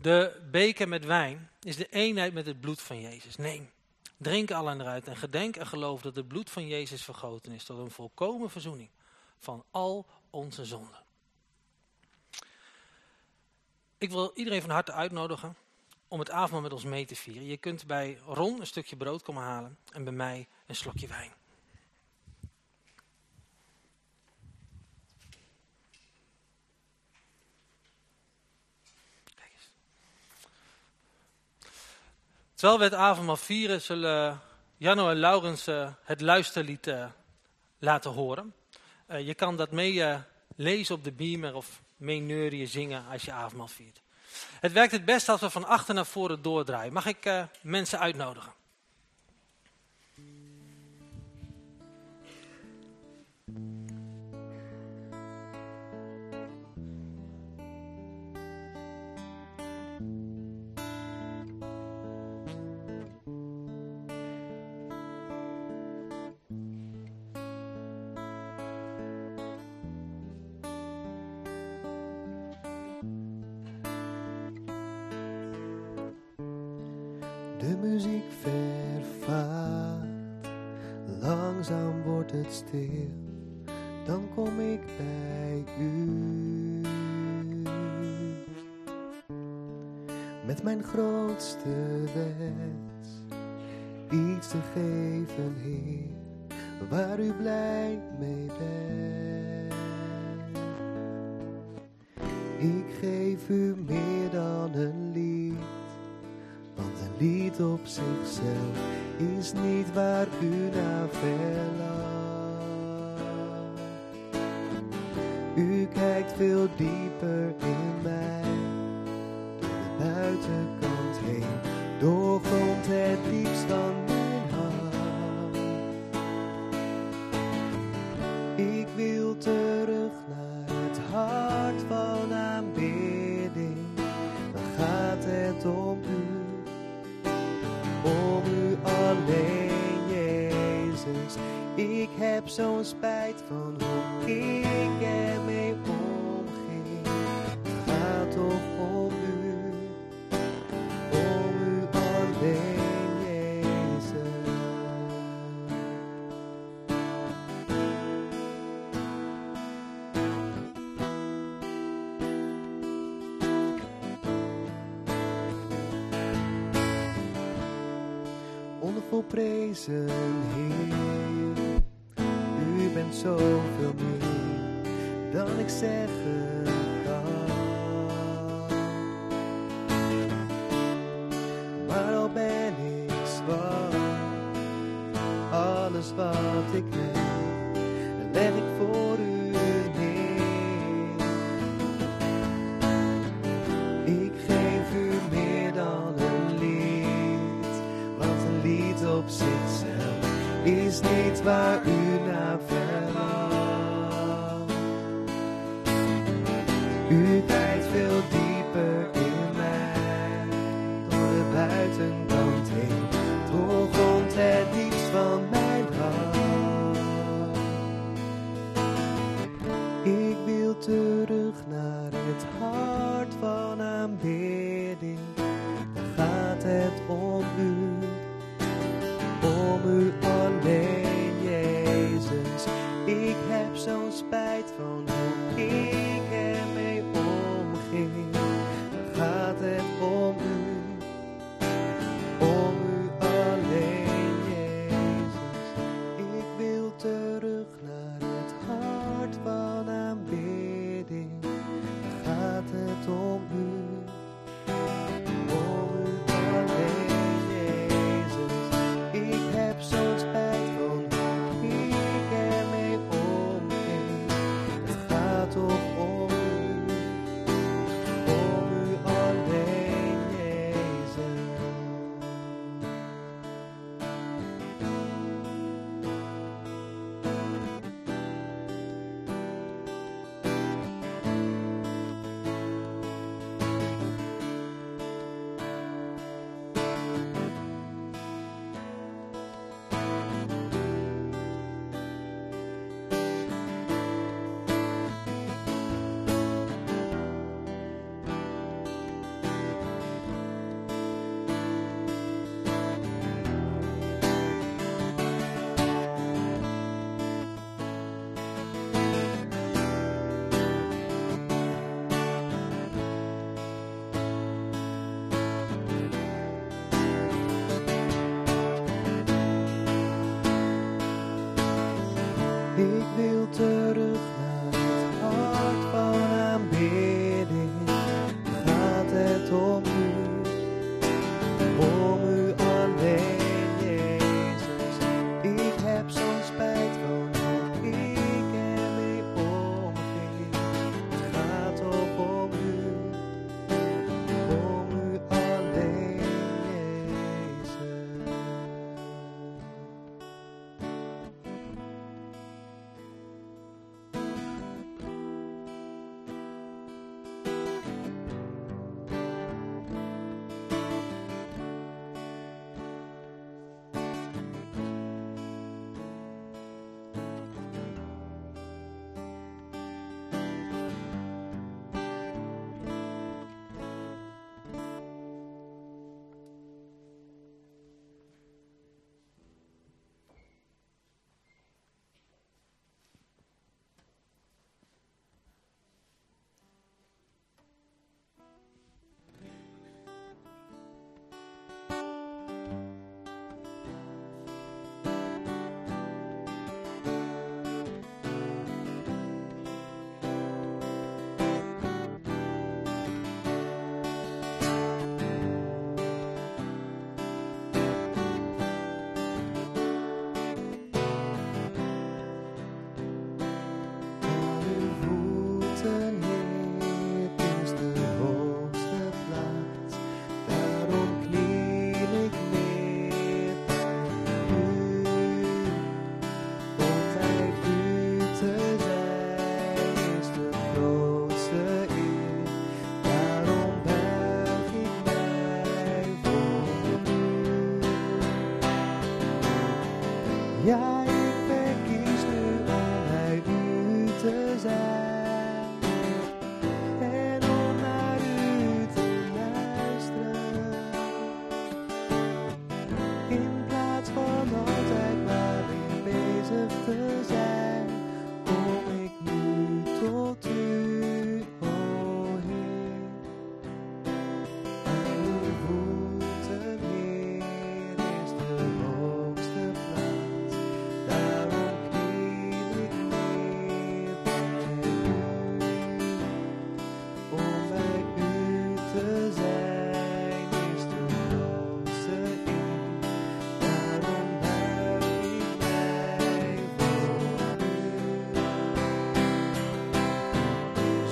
[SPEAKER 4] De beker met wijn is de eenheid met het bloed van Jezus. Neem, drink allen eruit en gedenk en geloof dat het bloed van Jezus vergoten is tot een volkomen verzoening van al onze zonden. Ik wil iedereen van harte uitnodigen om het avondmaal met ons mee te vieren. Je kunt bij Ron een stukje brood komen halen en bij mij een slokje wijn. Terwijl we het avondmaal vieren, zullen Janno en Laurens uh, het luisterlied uh, laten horen. Uh, je kan dat mee lezen op de beamer of mee neurien zingen als je avondmaal viert. Het werkt het best als we van achter naar voren doordraaien. Mag ik mensen uitnodigen?
[SPEAKER 1] dan kom ik bij u. Met mijn grootste wens, iets te geven, Heer, waar u blij mee bent. Ik geef u meer dan een lied, want een lied op zichzelf is niet waar u naar verlaat. Ik wil terug naar het hart van aanbidding.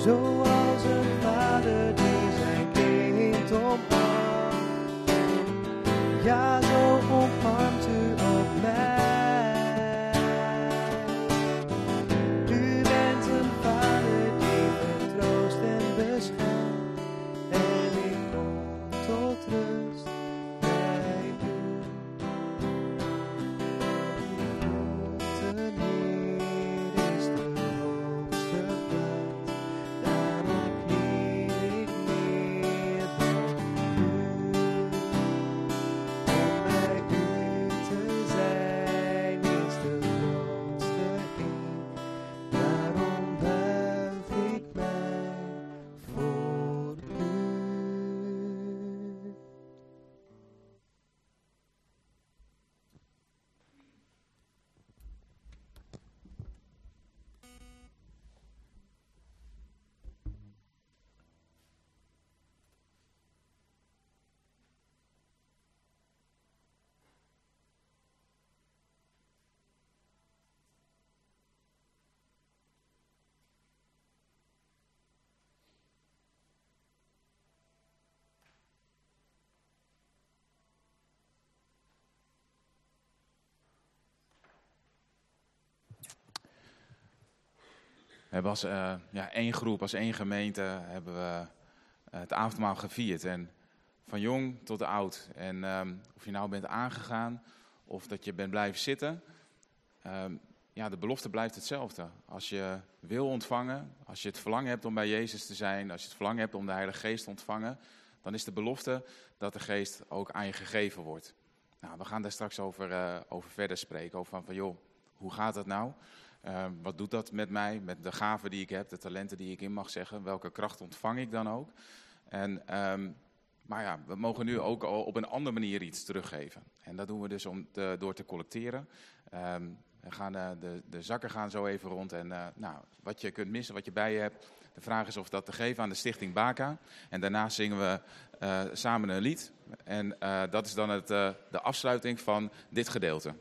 [SPEAKER 1] Zoals een vader die zijn kind omarmt.
[SPEAKER 2] We hebben als ja, één groep, als één gemeente, hebben we eh, het avondmaal gevierd. En van jong tot oud. En ehm, of je nou bent aangegaan of dat je bent blijven zitten. ehm, ja, de belofte blijft hetzelfde. Als je wil ontvangen, als je het verlangen hebt om bij Jezus te zijn, als je het verlangen hebt om de Heilige Geest te ontvangen, dan is de belofte dat de Geest ook aan je gegeven wordt. Nou, we gaan daar straks over, eh, over verder spreken. Over van, van joh, hoe gaat dat nou? Eh, wat doet dat met mij, met de gaven die ik heb, de talenten die ik in mag zeggen? Welke kracht ontvang ik dan ook? En, ehm, maar ja, we mogen nu ook al op een andere manier iets teruggeven. En dat doen we dus om door te collecteren. Ehm, we gaan, eh, de, de zakken gaan zo even rond. En eh, nou, wat je kunt missen, wat je bij je hebt. De vraag is of dat te geven aan de stichting Baka. En daarna zingen we samen een lied. En dat is dan het, de afsluiting van dit gedeelte.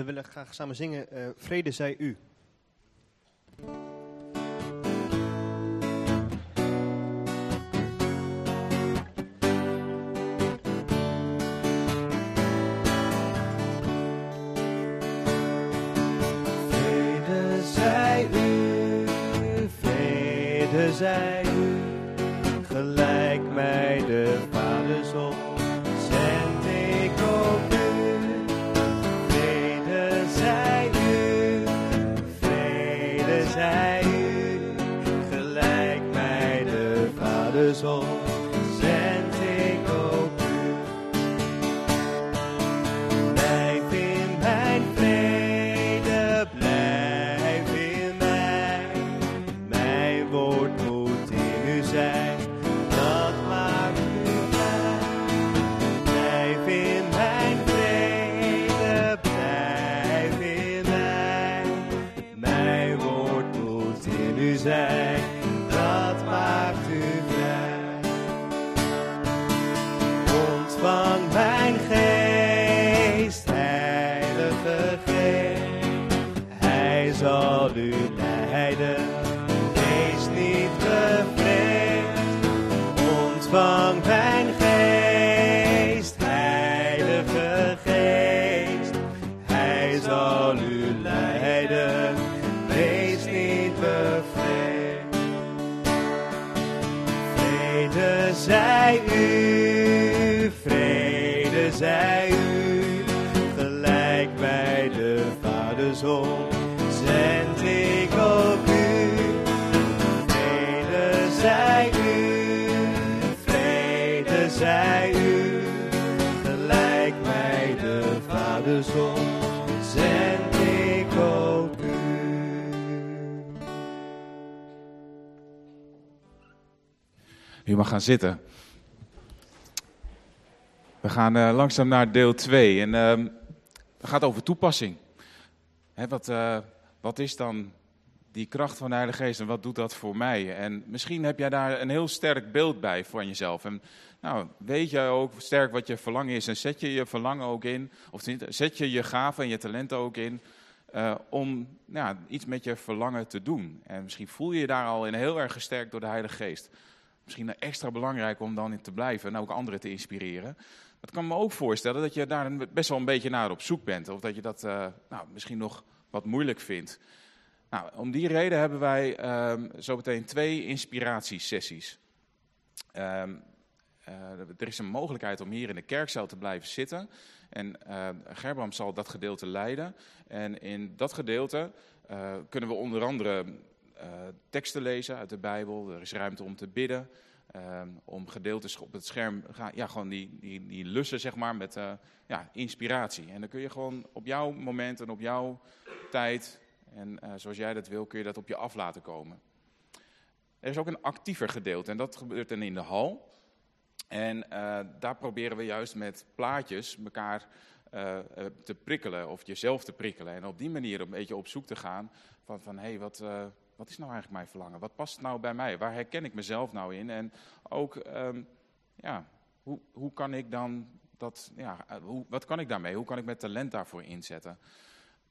[SPEAKER 5] We willen graag samen zingen eh, Vrede zij u.
[SPEAKER 1] Vader
[SPEAKER 2] zitten. We gaan eh, langzaam naar deel 2 en het gaat over toepassing. Hè, wat, eh, wat is dan die kracht van de Heilige Geest en wat doet dat voor mij? En misschien heb jij daar een heel sterk beeld bij van jezelf. En nou, weet je ook sterk wat je verlangen is en zet je je verlangen ook in, of zet je je gaven en je talenten ook in eh, om nou, iets met je verlangen te doen. En misschien voel je je daar al in heel erg gesterkt door de Heilige Geest. Misschien extra belangrijk om dan in te blijven en ook anderen te inspireren. Het kan me ook voorstellen dat je daar best wel een beetje naar op zoek bent. Of dat je dat eh, nou, misschien nog wat moeilijk vindt. Nou, om die reden hebben wij ehm zo meteen twee inspiratiesessies. Eh, er is een mogelijkheid om hier in de kerkcel te blijven zitten. En eh Gerbram zal dat gedeelte leiden. En in dat gedeelte kunnen we onder andere teksten lezen uit de Bijbel. Er is ruimte om te bidden. ehm, om gedeeltes op het scherm, ja, gewoon die, die, die lussen, zeg maar, met eh, ja, inspiratie. En dan kun je gewoon op jouw moment en op jouw tijd, en eh, zoals jij dat wil, kun je dat op je af laten komen. Er is ook een actiever gedeelte en dat gebeurt dan in de hal. En eh, daar proberen we juist met plaatjes elkaar eh, eh, te prikkelen of jezelf te prikkelen. En op die manier een beetje op zoek te gaan van, van hé, hey, wat, eh, wat is nou eigenlijk mijn verlangen? Wat past nou bij mij? Waar herken ik mezelf nou in? En ook, ehm, ja, hoe, hoe kan ik dan dat, ja, eh, hoe, wat kan ik daarmee? Hoe kan ik mijn talent daarvoor inzetten?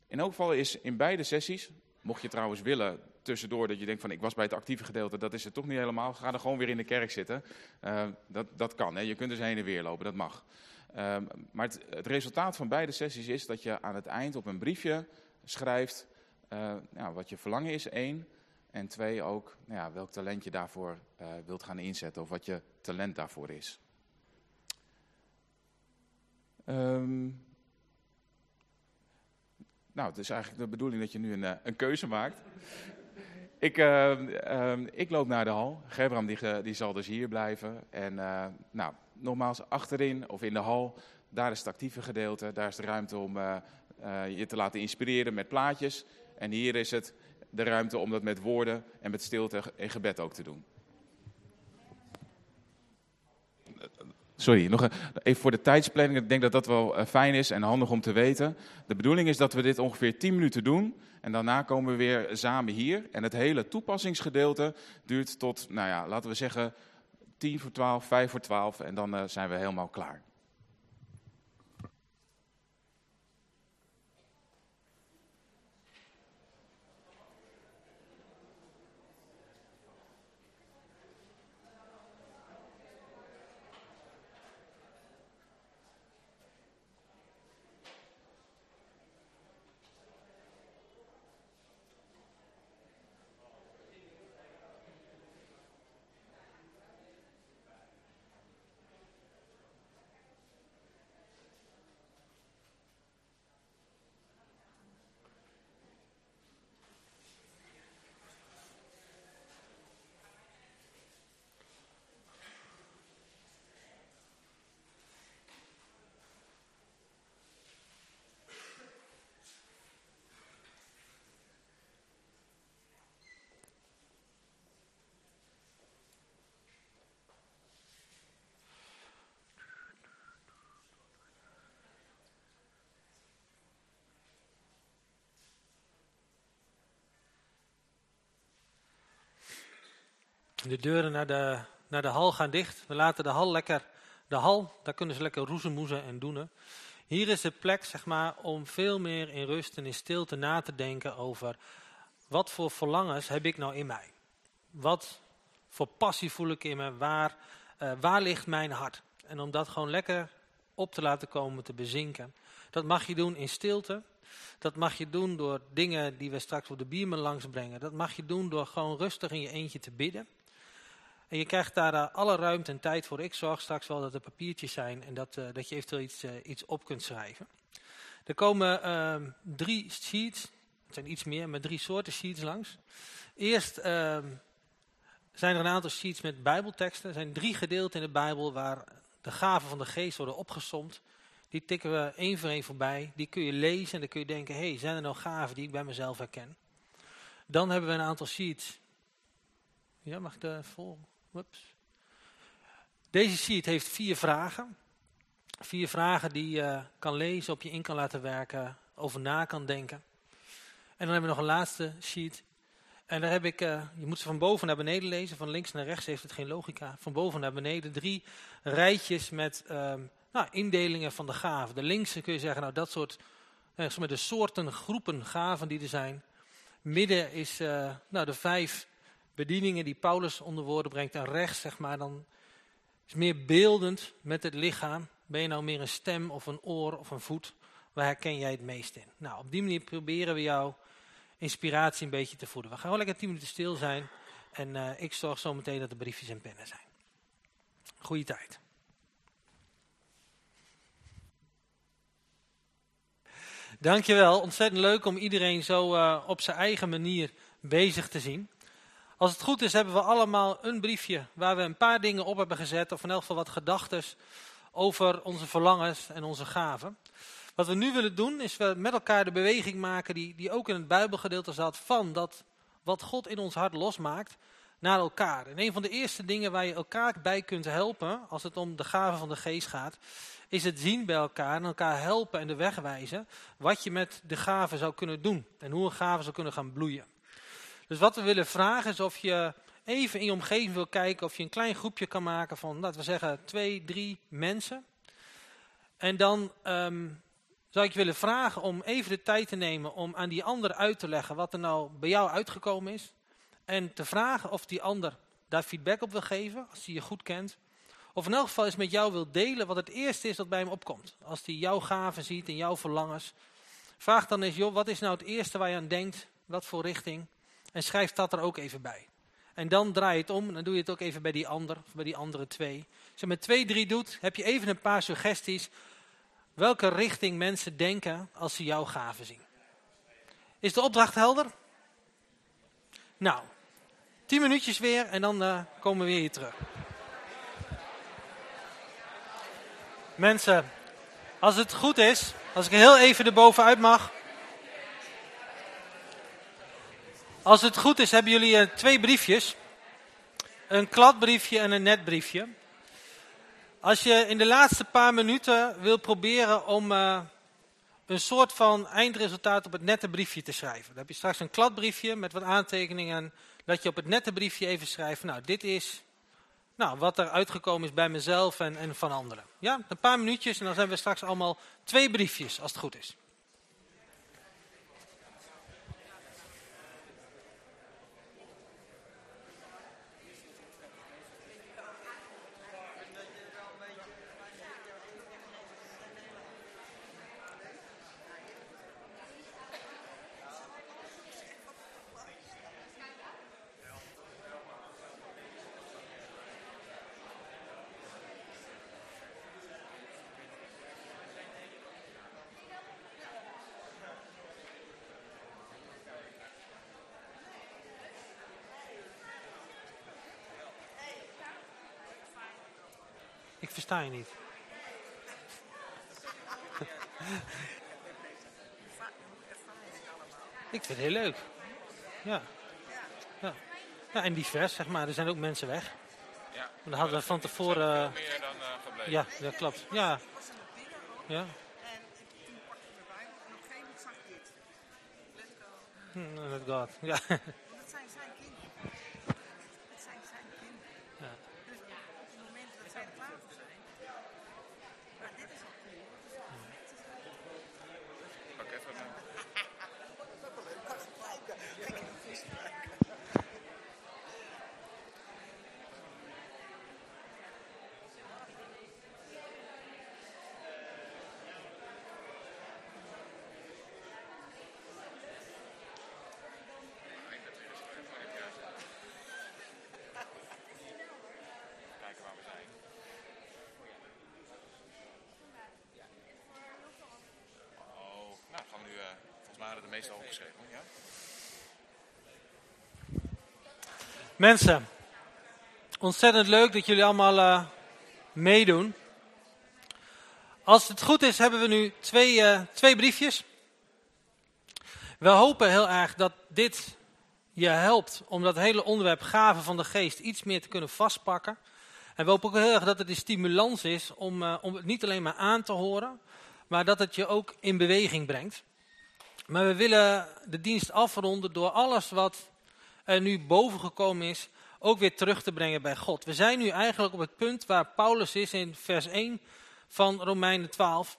[SPEAKER 2] In elk geval is in beide sessies, mocht je trouwens willen tussendoor dat je denkt van ik was bij het actieve gedeelte, dat is het toch niet helemaal. Ga dan gewoon weer in de kerk zitten. Eh, dat, dat kan, hè? je kunt dus heen en weer lopen, dat mag. Ehm, maar het, het resultaat van beide sessies is dat je aan het eind op een briefje schrijft eh, ja, wat je verlangen is, één. En twee ook nou ja, welk talent je daarvoor eh, wilt gaan inzetten of wat je talent daarvoor is. Ehm, nou, het is eigenlijk de bedoeling dat je nu een, eh, een keuze maakt. Ik, ehm, ehm, ik loop naar de hal. Gerbram die, ge- die zal dus hier blijven. En eh, nou, nogmaals, achterin of in de hal, daar is het actieve gedeelte. Daar is de ruimte om eh, eh, je te laten inspireren met plaatjes. En hier is het de ruimte om dat met woorden en met stilte en gebed ook te doen. Sorry, nog even voor de tijdsplanning. Ik denk dat dat wel eh, fijn is en handig om te weten. De bedoeling is dat we dit ongeveer 10 minuten doen. En daarna komen we weer samen hier. En het hele toepassingsgedeelte duurt tot, nou ja, laten we zeggen 10 voor 12, 5 voor 12. En dan eh, zijn we helemaal klaar.
[SPEAKER 4] De deuren naar de, naar de hal gaan dicht. We laten de hal lekker, de hal, daar kunnen ze lekker roezemoezen en doen. Hier is de plek, zeg maar, om veel meer in rust en in stilte na te denken over wat voor verlangens heb ik nou in mij? Wat voor passie voel ik in me? Waar, eh, waar ligt mijn hart? En om dat gewoon lekker op te laten komen, te bezinken. Dat mag je doen in stilte. Dat mag je doen door dingen die we straks op de biermen langs brengen. Dat mag je doen door gewoon rustig in je eentje te bidden. En je krijgt daar eh, alle ruimte en tijd voor. Ik zorg straks wel dat er papiertjes zijn en dat, eh, dat je eventueel iets, eh, iets op kunt schrijven. Er komen ehm, drie sheets, het zijn iets meer, maar drie soorten sheets langs. Eerst ehm, zijn er een aantal sheets met bijbelteksten. Er zijn drie gedeelten in de Bijbel waar de gaven van de geest worden opgesomd. Die tikken we één voor één voorbij. Die kun je lezen en dan kun je denken, hey, zijn er nou gaven die ik bij mezelf herken? Dan hebben we een aantal sheets. Ja, mag ik de vol? Deze sheet heeft vier vragen. Vier vragen die je kan lezen, op je in kan laten werken, over na kan denken. En dan hebben we nog een laatste sheet. En daar heb ik, uh, je moet ze van boven naar beneden lezen, van links naar rechts heeft het geen logica. Van boven naar beneden drie rijtjes met um, nou, indelingen van de gaven. De linkse kun je zeggen, nou dat soort, uh, de soorten, groepen gaven die er zijn. Midden is uh, nou, de vijf bedieningen die Paulus onder woorden brengt. En rechts, zeg maar, dan is meer beeldend met het lichaam. Ben je nou meer een stem of een oor of een voet? Waar herken jij het meest in? Nou, op die manier proberen we jou inspiratie een beetje te voeden. We gaan gewoon lekker tien minuten stil zijn. En uh, ik zorg zo meteen dat er briefjes en pennen zijn. Goeie tijd. Dankjewel. Ontzettend leuk om iedereen zo uh, op zijn eigen manier bezig te zien. Als het goed is hebben we allemaal een briefje waar we een paar dingen op hebben gezet. Of in elk geval wat gedachten over onze verlangens en onze gaven. Wat we nu willen doen is we met elkaar de beweging maken die, die ook in het Bijbelgedeelte zat. Van dat wat God in ons hart losmaakt naar elkaar. En een van de eerste dingen waar je elkaar bij kunt helpen als het om de gaven van de geest gaat. Is het zien bij elkaar en elkaar helpen en de weg wijzen. Wat je met de gaven zou kunnen doen. En hoe een gave zou kunnen gaan bloeien. Dus wat we willen vragen is of je even in je omgeving wil kijken of je een klein groepje kan maken van, laten we zeggen, twee, drie mensen. En dan um, zou ik je willen vragen om even de tijd te nemen om aan die ander uit te leggen wat er nou bij jou uitgekomen is. En te vragen of die ander daar feedback op wil geven, als hij je goed kent. Of in elk geval eens met jou wil delen wat het eerste is dat bij hem opkomt. Als hij jouw gaven ziet en jouw verlangens. Vraag dan eens, joh, wat is nou het eerste waar je aan denkt? Wat voor richting? En schrijf dat er ook even bij. En dan draai je het om en dan doe je het ook even bij die ander, bij die andere twee. Als je met twee, drie doet, heb je even een paar suggesties welke richting mensen denken als ze jouw gaven zien. Is de opdracht helder? Nou, tien minuutjes weer en dan uh, komen we weer hier terug. Mensen, als het goed is, als ik heel even erbovenuit mag. Als het goed is, hebben jullie uh, twee briefjes. Een kladbriefje en een netbriefje. Als je in de laatste paar minuten wil proberen om uh, een soort van eindresultaat op het nette briefje te schrijven. Dan heb je straks een kladbriefje met wat aantekeningen. Dat je op het nette briefje even schrijft. Nou, dit is nou, wat er uitgekomen is bij mezelf en, en van anderen. Ja, een paar minuutjes en dan zijn we straks allemaal twee briefjes als het goed is. Ik versta je niet. Ik vind het heel leuk. Ja. ja. Ja, en divers, zeg maar. Er zijn ook mensen weg.
[SPEAKER 2] Ja.
[SPEAKER 4] Dan hadden we van tevoren...
[SPEAKER 2] meer dan uh, gebleven.
[SPEAKER 4] Ja, dat klopt. Ja. Ja. Hmm, let God. Ja.
[SPEAKER 6] Dat zijn
[SPEAKER 2] meestal opgeschreven. Ja?
[SPEAKER 4] Mensen, ontzettend leuk dat jullie allemaal eh, meedoen. Als het goed is, hebben we nu twee, eh, twee briefjes. We hopen heel erg dat dit je helpt om dat hele onderwerp gaven van de geest iets meer te kunnen vastpakken. En we hopen ook heel erg dat het een stimulans is om, eh, om het niet alleen maar aan te horen, maar dat het je ook in beweging brengt. Maar we willen de dienst afronden door alles wat er nu boven gekomen is, ook weer terug te brengen bij God. We zijn nu eigenlijk op het punt waar Paulus is in vers 1 van Romeinen 12.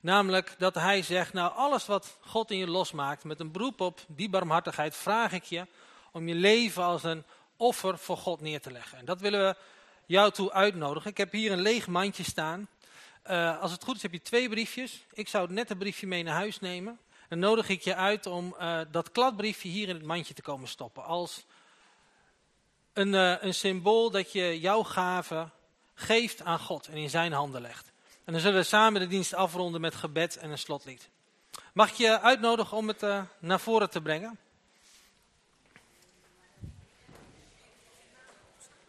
[SPEAKER 4] Namelijk dat hij zegt, nou alles wat God in je losmaakt, met een beroep op die barmhartigheid, vraag ik je om je leven als een offer voor God neer te leggen. En dat willen we jou toe uitnodigen. Ik heb hier een leeg mandje staan. Uh, als het goed is heb je twee briefjes. Ik zou net een briefje mee naar huis nemen. Dan nodig ik je uit om uh, dat kladbriefje hier in het mandje te komen stoppen. Als een, uh, een symbool dat je jouw gave geeft aan God en in zijn handen legt. En dan zullen we samen de dienst afronden met gebed en een slotlied. Mag ik je uitnodigen om het uh, naar voren te brengen?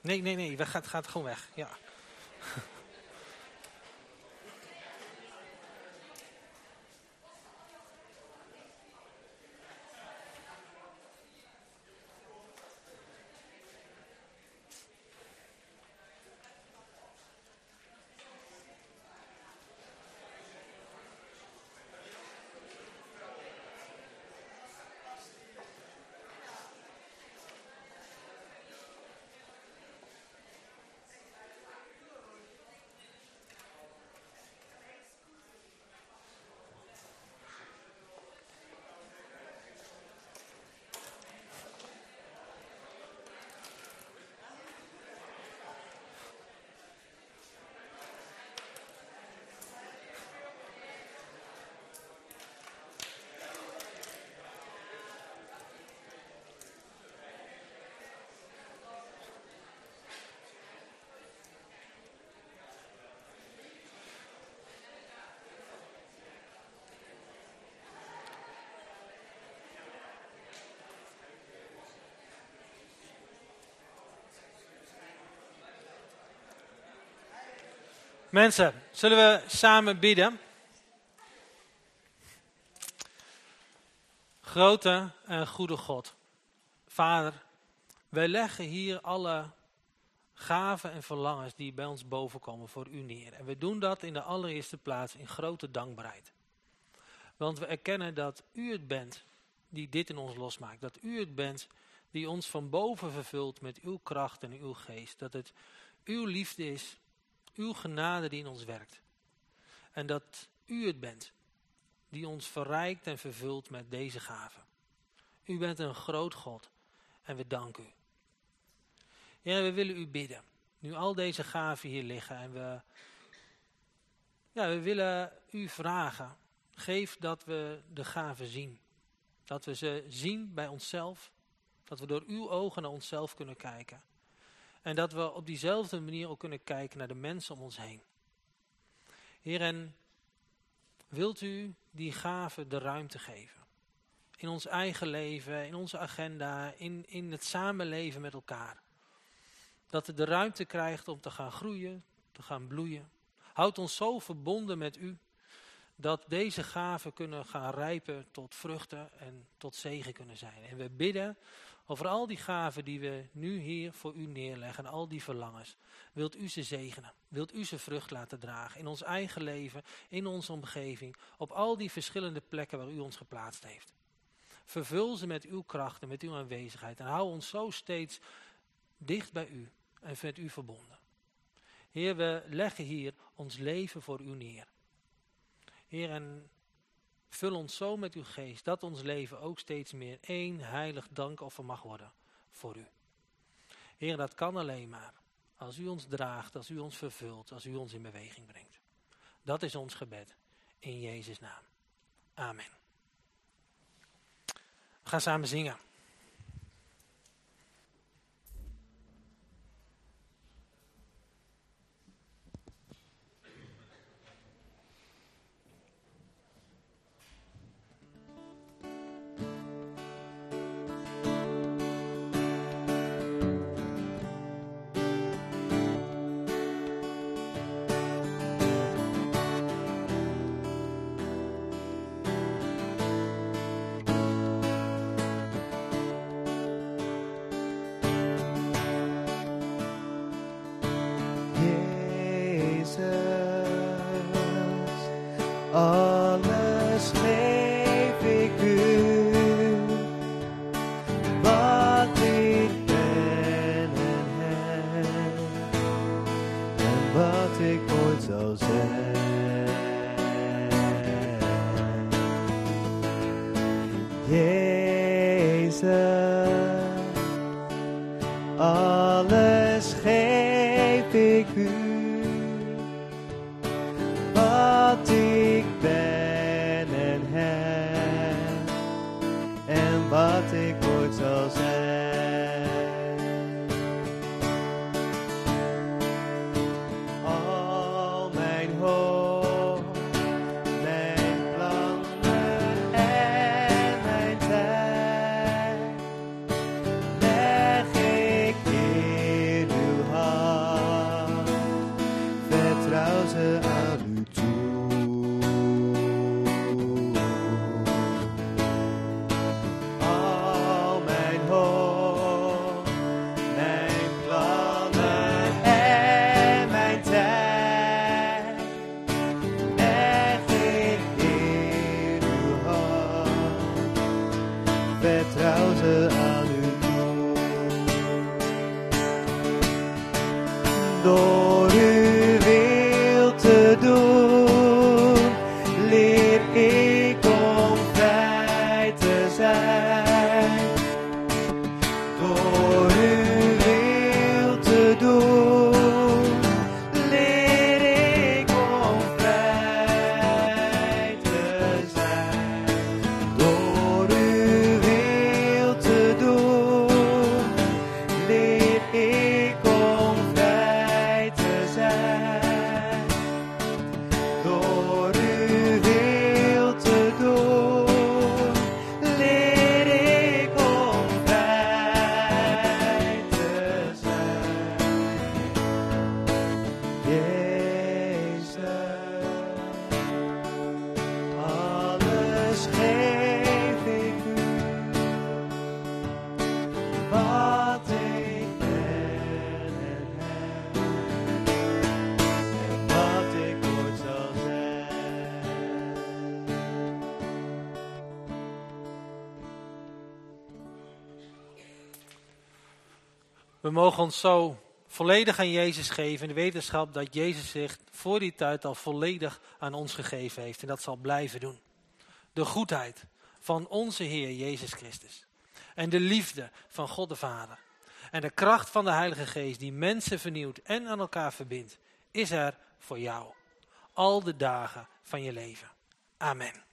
[SPEAKER 4] Nee, nee, nee, het gaat, gaat gewoon weg. Ja. Mensen, zullen we samen bidden? Grote en goede God, Vader, wij leggen hier alle gaven en verlangens die bij ons bovenkomen voor u neer. En we doen dat in de allereerste plaats in grote dankbaarheid. Want we erkennen dat u het bent die dit in ons losmaakt. Dat u het bent die ons van boven vervult met uw kracht en uw geest. Dat het uw liefde is uw genade die in ons werkt. En dat u het bent die ons verrijkt en vervult met deze gaven. U bent een groot God en we danken u. Ja, we willen u bidden. Nu al deze gaven hier liggen en we, ja, we willen u vragen. Geef dat we de gaven zien. Dat we ze zien bij onszelf. Dat we door uw ogen naar onszelf kunnen kijken. En dat we op diezelfde manier ook kunnen kijken naar de mensen om ons heen. Heer, en wilt u die gave de ruimte geven? In ons eigen leven, in onze agenda, in, in het samenleven met elkaar. Dat het de ruimte krijgt om te gaan groeien, te gaan bloeien. Houd ons zo verbonden met u, dat deze gaven kunnen gaan rijpen tot vruchten en tot zegen kunnen zijn. En we bidden over al die gaven die we nu hier voor u neerleggen, al die verlangens. Wilt u ze zegenen? Wilt u ze vrucht laten dragen in ons eigen leven, in onze omgeving, op al die verschillende plekken waar u ons geplaatst heeft. Vervul ze met uw kracht en met uw aanwezigheid en hou ons zo steeds dicht bij u en met u verbonden. Heer, we leggen hier ons leven voor u neer. Heer, en Vul ons zo met uw geest, dat ons leven ook steeds meer één heilig dankoffer mag worden voor u. Heer, dat kan alleen maar als u ons draagt, als u ons vervult, als u ons in beweging brengt. Dat is ons gebed, in Jezus' naam. Amen. We gaan samen zingen.
[SPEAKER 1] Vertrouw aan u toe. Door
[SPEAKER 4] mogen ons zo volledig aan Jezus geven in de wetenschap dat Jezus zich voor die tijd al volledig aan ons gegeven heeft en dat zal blijven doen. De goedheid van onze Heer Jezus Christus en de liefde van God de Vader en de kracht van de Heilige Geest die mensen vernieuwt en aan elkaar verbindt, is er voor jou al de dagen van je leven. Amen.